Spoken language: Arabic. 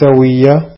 سوية.